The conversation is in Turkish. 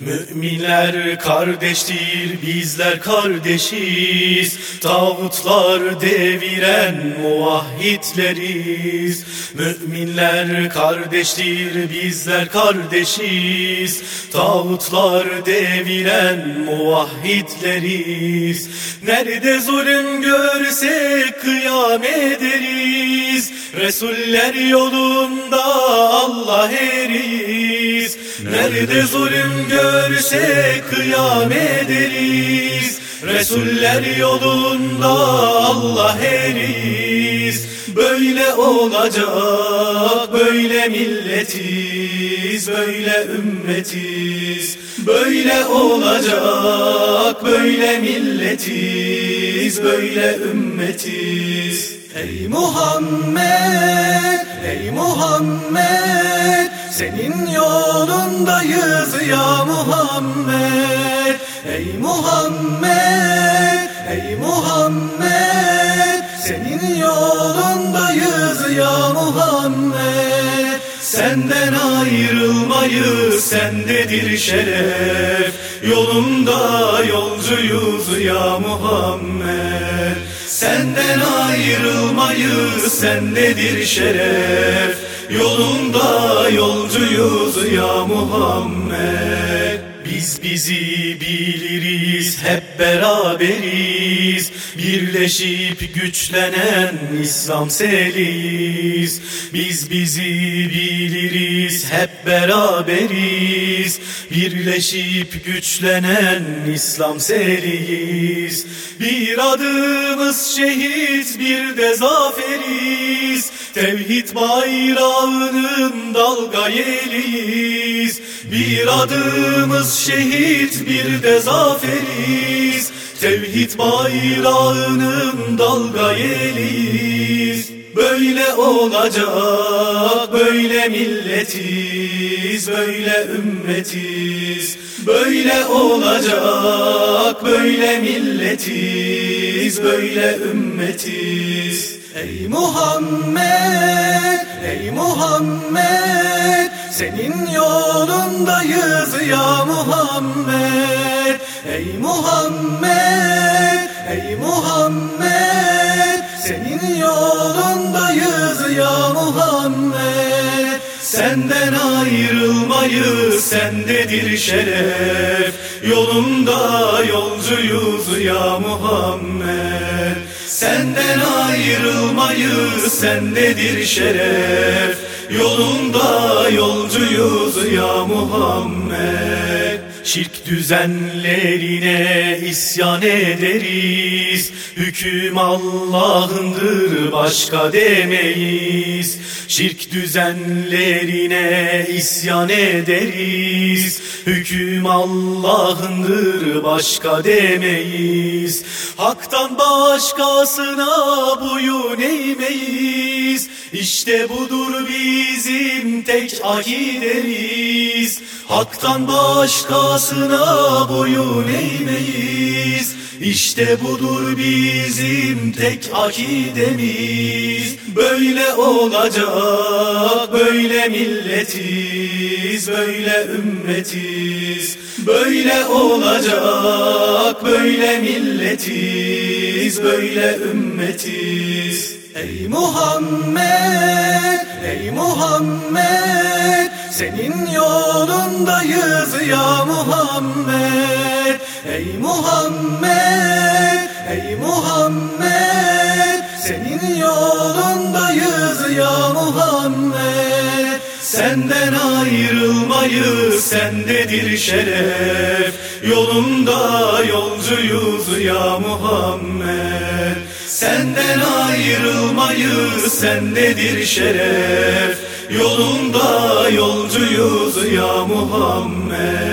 Müminler kardeştir, bizler kardeşiz. Tağutlar deviren muvahhitleriz. Müminler kardeştir, bizler kardeşiz. Tağutlar deviren muvahhitleriz. Nerede zulüm görsek kıyam ederiz. Resuller yolunda Allah eriz. Nerede zulüm görsek kıyam ederiz Resuller yolunda Allah eriz. Böyle olacak böyle milletiz. Böyle ümmetiz. Böyle olacak böyle milletiz. Böyle ümmetiz. Ey Muhammed, ey Muhammed Senin yolundayız ya Muhammed. Ey Muhammed, ey Muhammed. Senin yolundayız ya Muhammed. Senden ayrılmayız sendedir şeref. Yolunda yolcuyuz ya Muhammed. Senden ayrılmayız sendedir şeref Biz bizi biliriz hep beraberiz. Birleşip güçlenen İslam seliyiz. Biz bizi biliriz hep beraberiz. Birleşip güçlenen İslam seriyiz Bir adımız şehit bir de zaferiz Tevhid bayrağının dalga yeliyiz. Bir adımız şehit bir de zaferiz. Tevhid bayrağının dalga yeliyiz. Böyle olacak, böyle milletiz, böyle ümmetiz. Böyle olacak, böyle milletiz, böyle ümmetiz. Ey Muhammed, ey Muhammed, senin yolundayız ya Muhammed. Ey Muhammed, ey Muhammed, senin yolundayız ya Muhammed Senden ayrılmayız sendedir şeref. Yolunda yolcuyuz ya Muhammed. Senden ayrılmayız sendedir şeref. Yolunda yolcuyuz ya Muhammed Şirk düzenlerine isyan ederiz. Hüküm Allah'ındır başka demeyiz. Şirk düzenlerine isyan ederiz. Hüküm Allah'ındır başka demeyiz. Hak'tan başkasına boyun eğmeyiz. İşte budur bizim tek akidemiz Hak'tan başkasına boyun eğmeyiz. İşte budur bizim tek akidemiz. Böyle olacak böyle milletiz Böyle ümmetiz Böyle olacak böyle milletiz Böyle ümmetiz. Ey Muhammed, ey Muhammed Senin yolundayız ya Muhammed. Ey Muhammed, ya Muhammed Senden ayrılmayı sendedir şeref. Yolunda yolcuyuz ya Muhammed. Senden ayrılmayı sendedir şeref. Yolunda yolcuyuz ya Muhammed.